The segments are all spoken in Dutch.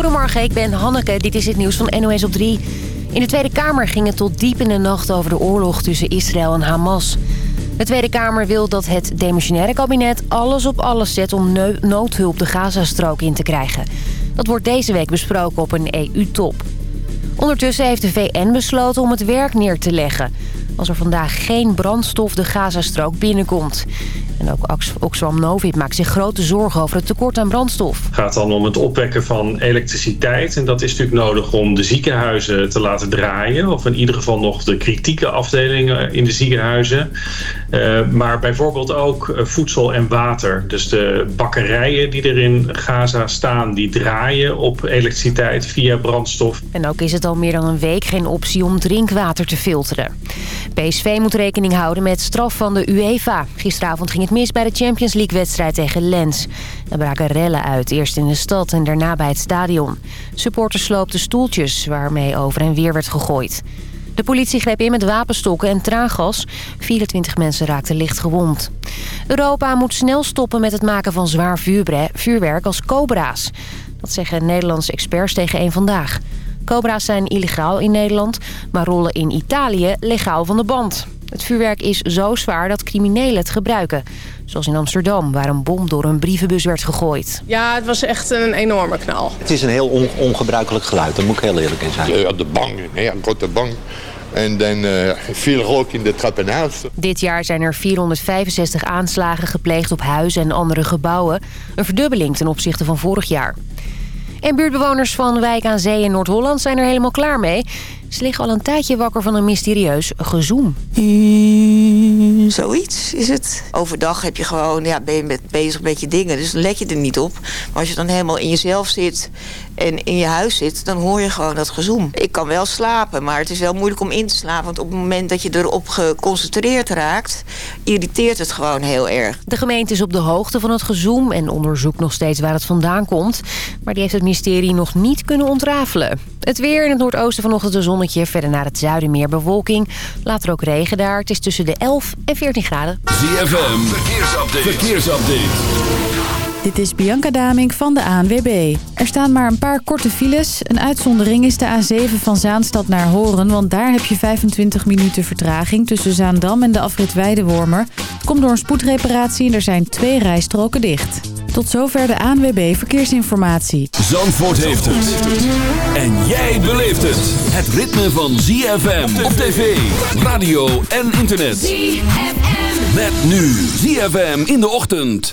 Goedemorgen, ik ben Hanneke. Dit is het nieuws van NOS op 3. In de Tweede Kamer ging het tot diep in de nacht over de oorlog tussen Israël en Hamas. De Tweede Kamer wil dat het demissionaire kabinet alles op alles zet... om noodhulp de Gazastrook in te krijgen. Dat wordt deze week besproken op een EU-top. Ondertussen heeft de VN besloten om het werk neer te leggen... als er vandaag geen brandstof de Gazastrook binnenkomt. En ook Oxfam Novib maakt zich grote zorgen over het tekort aan brandstof. Het gaat dan om het opwekken van elektriciteit. En dat is natuurlijk nodig om de ziekenhuizen te laten draaien. Of in ieder geval nog de kritieke afdelingen in de ziekenhuizen. Uh, maar bijvoorbeeld ook eh, voedsel en water. Dus de bakkerijen die er in Gaza staan, die draaien op elektriciteit via brandstof. En ook is het al meer dan een week geen optie om drinkwater te filteren. PSV moet rekening houden met straf van de UEFA. Gisteravond ging het mis bij de Champions League-wedstrijd tegen Lens. Er braken rellen uit, eerst in de stad en daarna bij het stadion. Supporters sloopten stoeltjes waarmee over en weer werd gegooid. De politie greep in met wapenstokken en traangas. 24 mensen raakten licht gewond. Europa moet snel stoppen met het maken van zwaar vuurwerk als cobra's. Dat zeggen Nederlandse experts tegen één Vandaag. Cobra's zijn illegaal in Nederland, maar rollen in Italië legaal van de band. Het vuurwerk is zo zwaar dat criminelen het gebruiken. Zoals in Amsterdam, waar een bom door een brievenbus werd gegooid. Ja, het was echt een enorme knal. Het is een heel ongebruikelijk geluid, daar moet ik heel eerlijk in zijn. Ja, de bang, ja, grote bang. En dan uh, veel rook in de trappenhuis. Dit jaar zijn er 465 aanslagen gepleegd op huizen en andere gebouwen. Een verdubbeling ten opzichte van vorig jaar. En buurtbewoners van Wijk aan Zee in Noord-Holland zijn er helemaal klaar mee. Ze liggen al een tijdje wakker van een mysterieus gezoem. Hmm, zoiets is het. Overdag heb je gewoon, ja, ben je met, bezig met je dingen, dus dan let je er niet op. Maar als je dan helemaal in jezelf zit en in je huis zit, dan hoor je gewoon dat gezoem. Ik kan wel slapen, maar het is wel moeilijk om in te slapen. Want op het moment dat je erop geconcentreerd raakt, irriteert het gewoon heel erg. De gemeente is op de hoogte van het gezoem en onderzoekt nog steeds waar het vandaan komt. Maar die heeft het mysterie nog niet kunnen ontrafelen. Het weer in het noordoosten vanochtend de zonnetje. Verder naar het zuiden meer bewolking. Later ook regen daar. Het is tussen de 11 en 14 graden. ZFM, verkeersupdate. verkeersupdate. Dit is Bianca Daming van de ANWB. Er staan maar een paar korte files. Een uitzondering is de A7 van Zaanstad naar Horen... want daar heb je 25 minuten vertraging tussen Zaandam en de afrit Weidewormer. Het komt door een spoedreparatie en er zijn twee rijstroken dicht. Tot zover de ANWB Verkeersinformatie. Zandvoort heeft het. En jij beleeft het. Het ritme van ZFM op tv, radio en internet. ZFM. Met nu ZFM in de ochtend.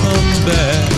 come back.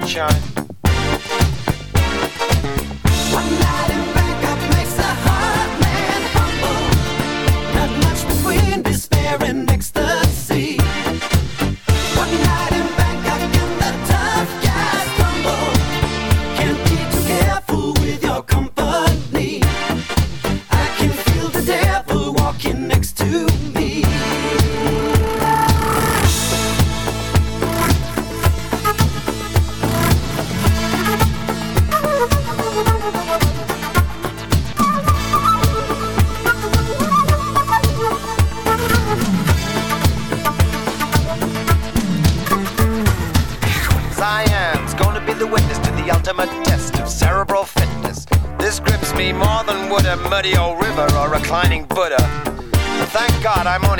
sunshine.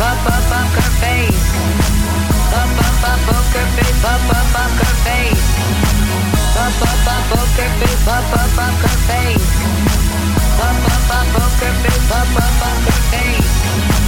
up, up, up her face. Up, up, up, up face. Up, up, up her face. Up, up, up, up face. Up, up, up face. Up, up, up, face.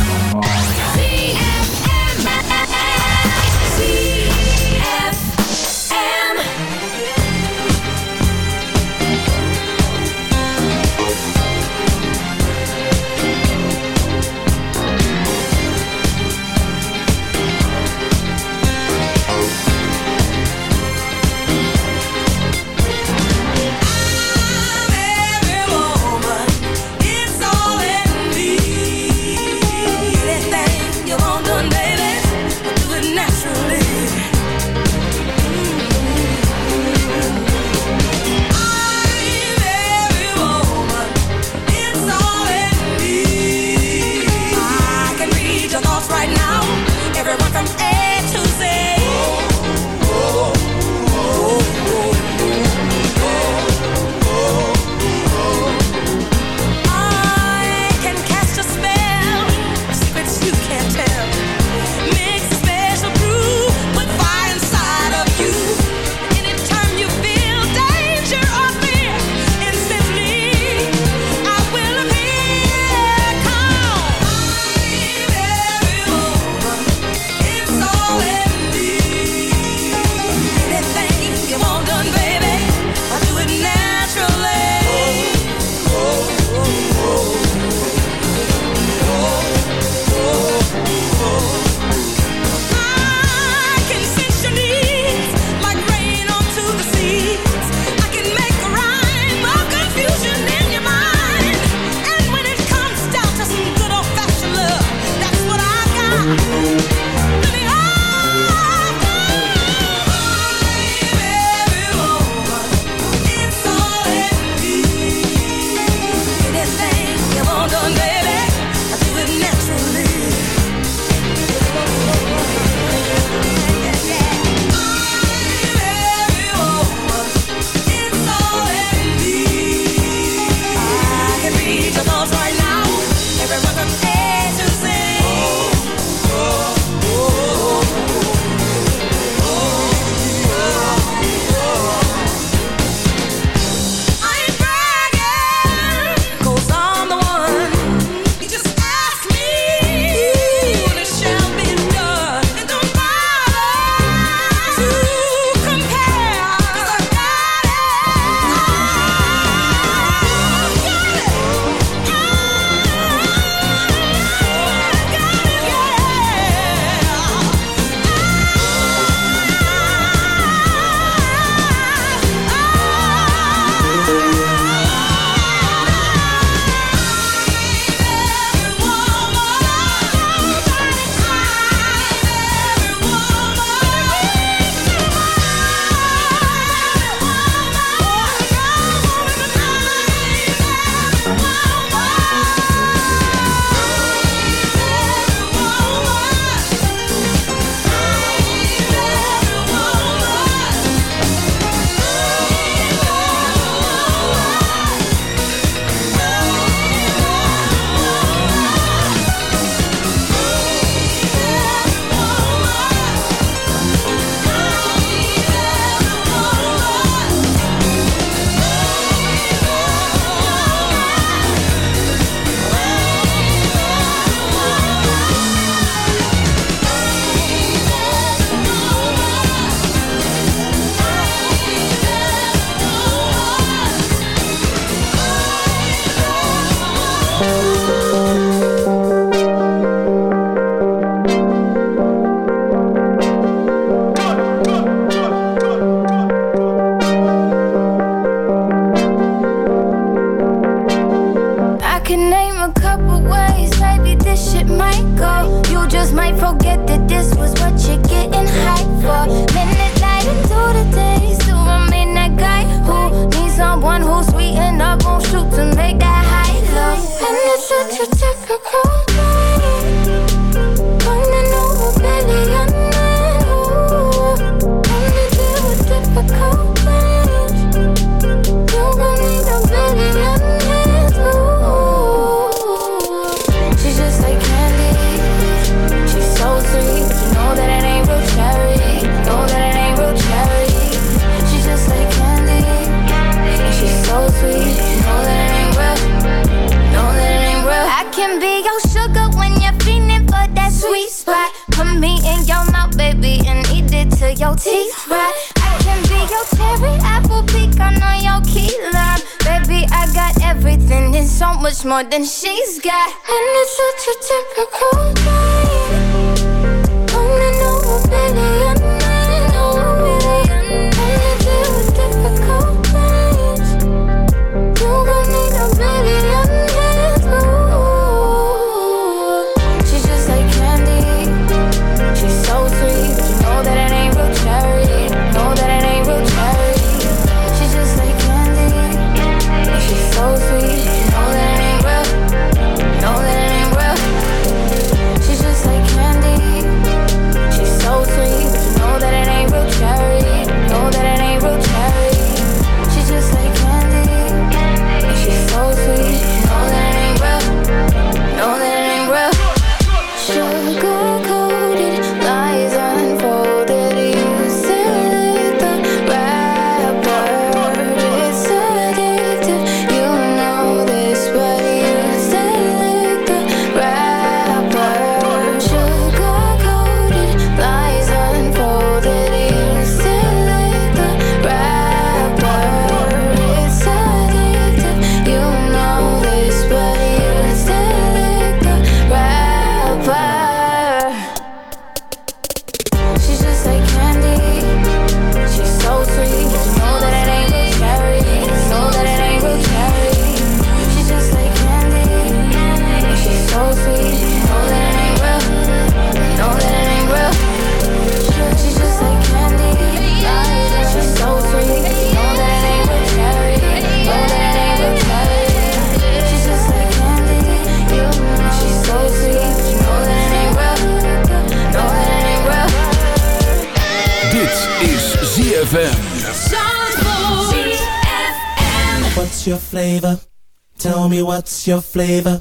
your flavor?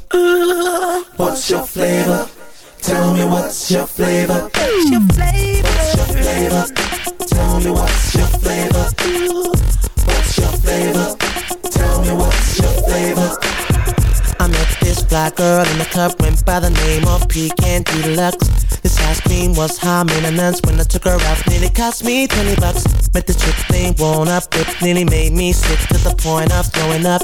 What's your flavor? Tell me what's your flavor? What's your flavor? What's your flavor? Tell me what's your flavor? What's your flavor? Tell me what's your flavor? I met this fly girl in the club, went by the name of Pecan Deluxe. This ice cream was high maintenance when I took her out, nearly cost me 20 bucks. But the chick thing won't up, it nearly made me sick to the point of throwing up.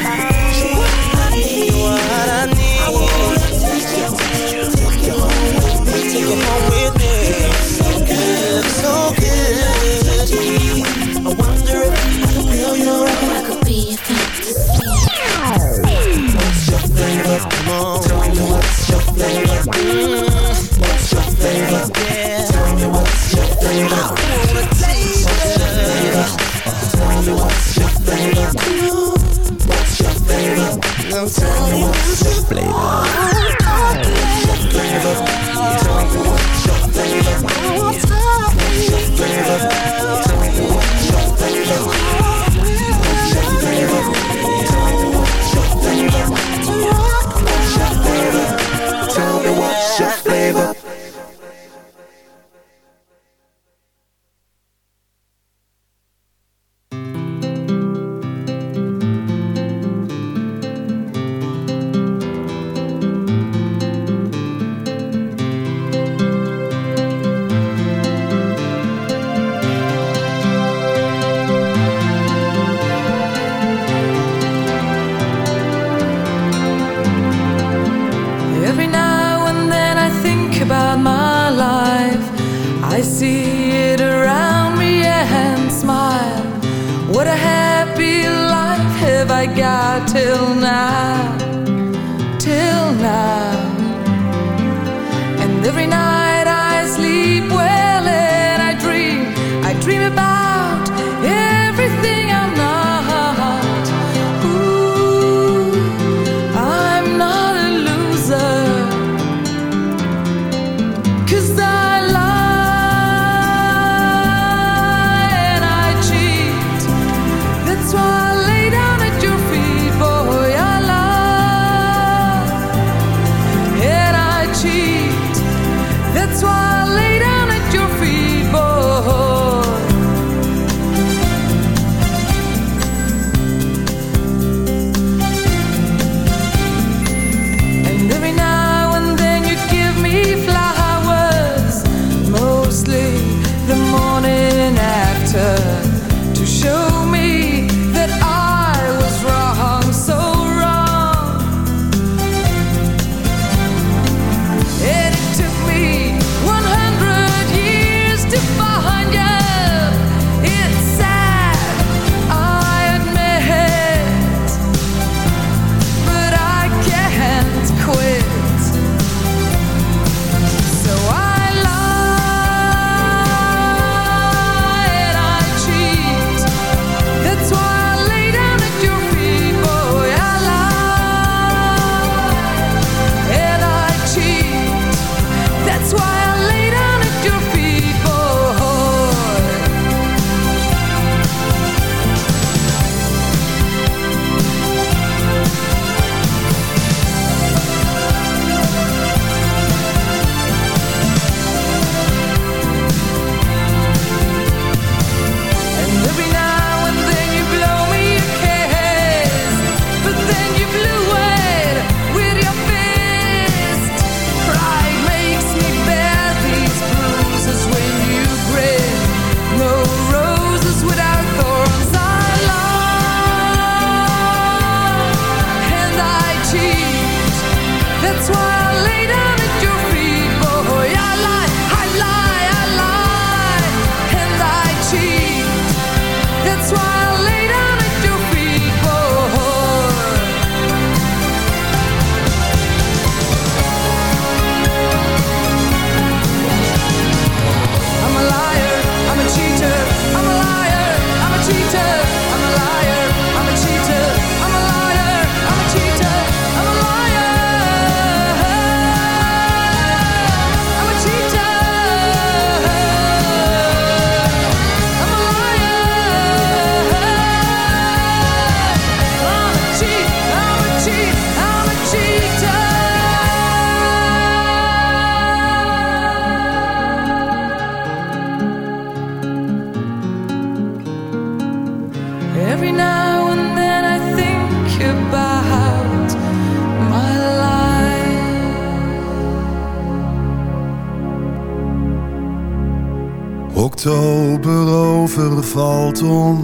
Just come on. Tell me what's your flavor. Mm. What's your flavor? Yeah. Tell me what's your flavor. I wanna taste it. Tell me what's your flavor. Mm. What's your flavor? Tell me what's your flavor. What's your flavor? Tell me what's your flavor. What's your flavor? your flavor.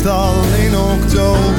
Meestal in oktober.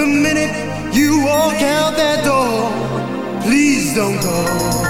The minute you walk out that door. Please don't go.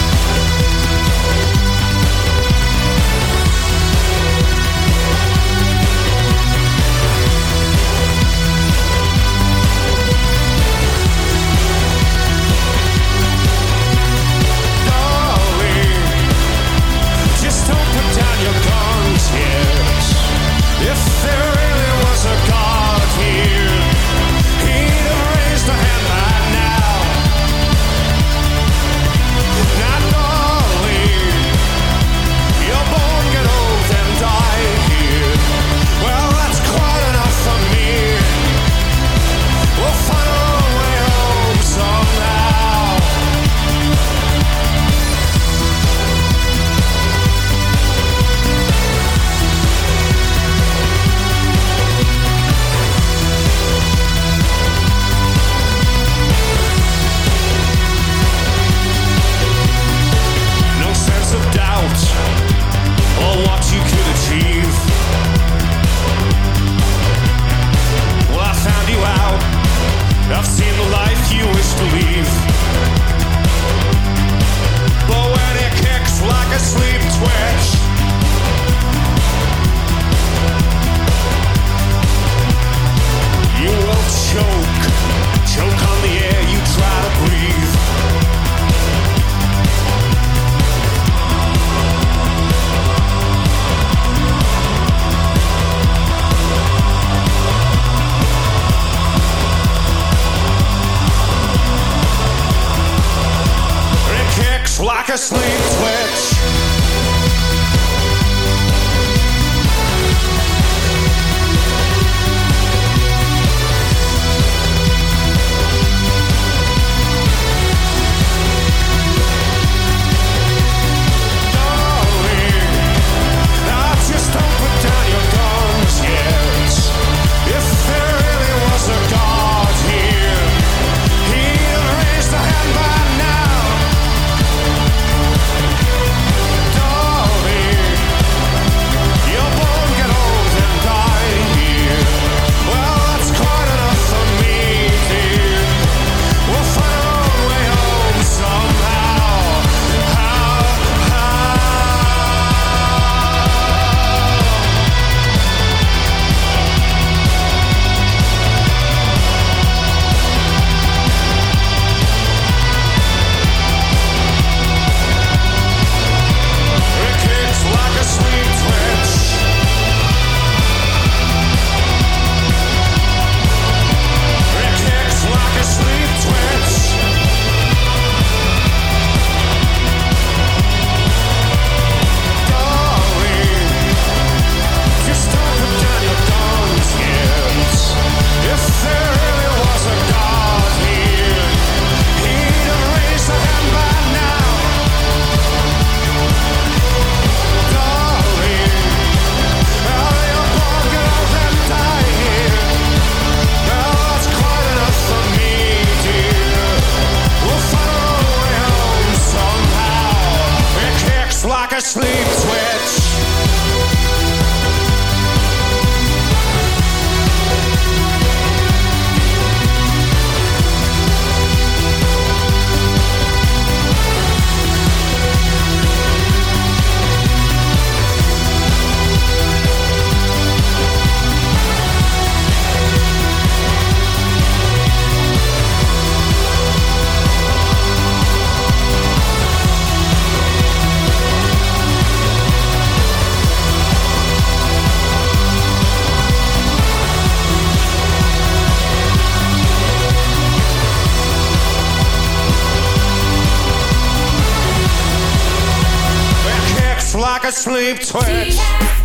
Sleep twitch.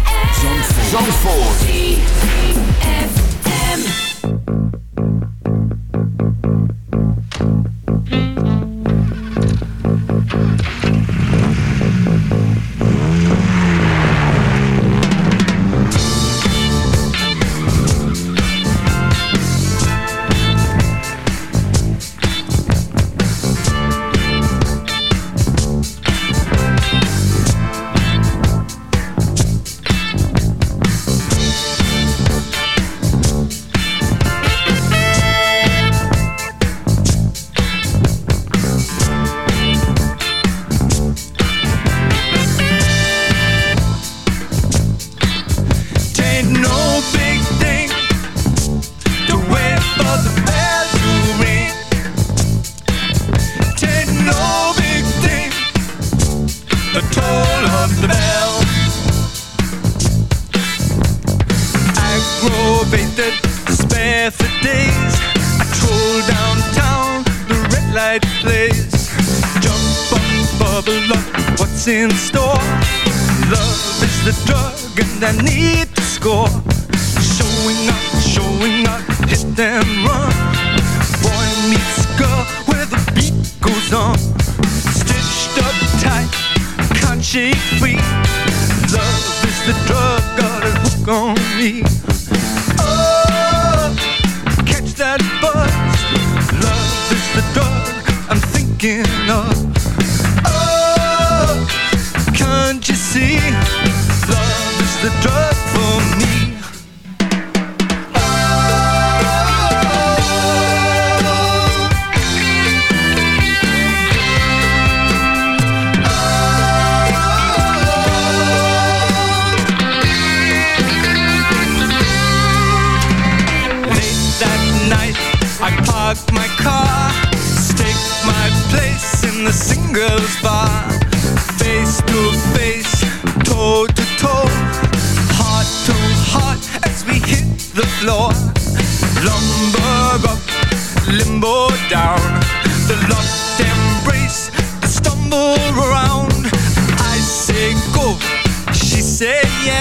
Need to score. Showing up, showing up, hit and run. Boy meets girl where the beat goes on. Stitched up tight, can't shake free. Love is the drug, got a hook on me. Oh, catch that buzz. Love is the drug I'm thinking of.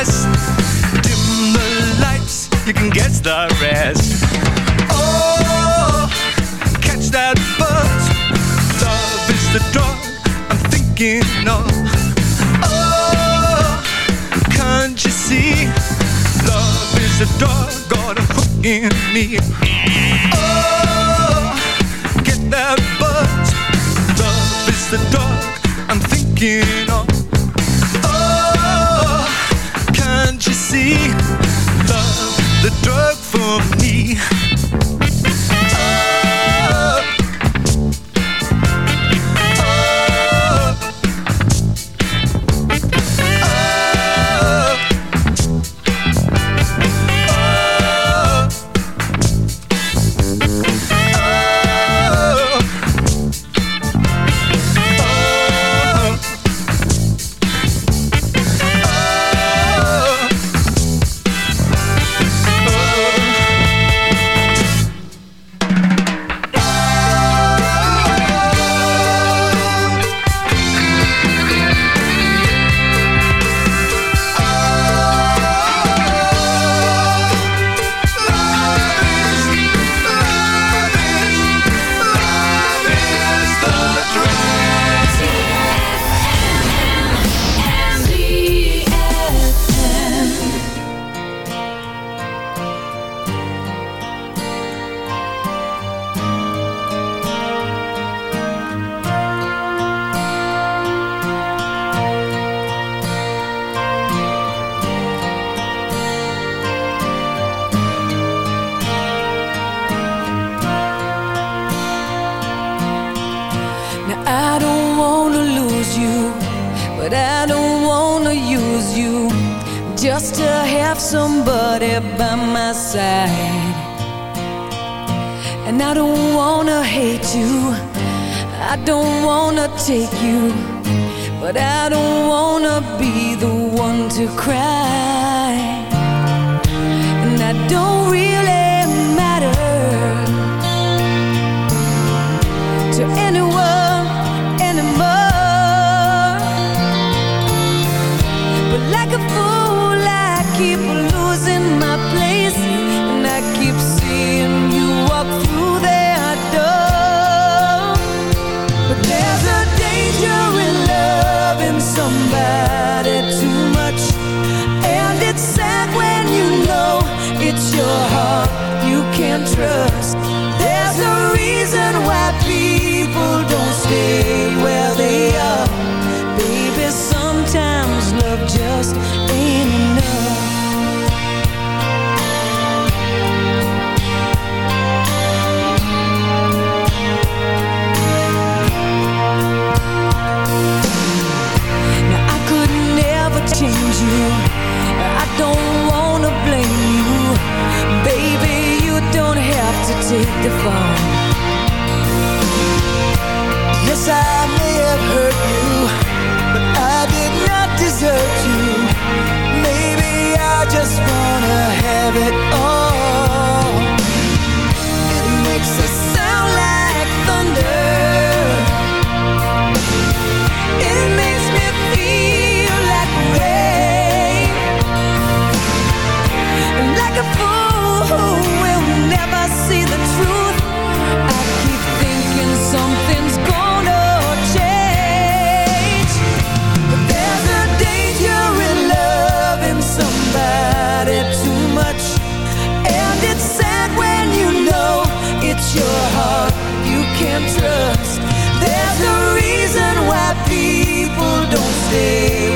Say. Dim the lights, you can guess the rest. Oh, catch that buzz. Love is the drug I'm thinking of. Oh, can't you see? Love is the drug, got a hook in me. Oh, get that buzz. Love is the drug I'm thinking the drug for me.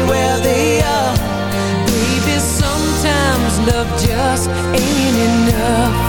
where they are. Baby, sometimes love just ain't enough.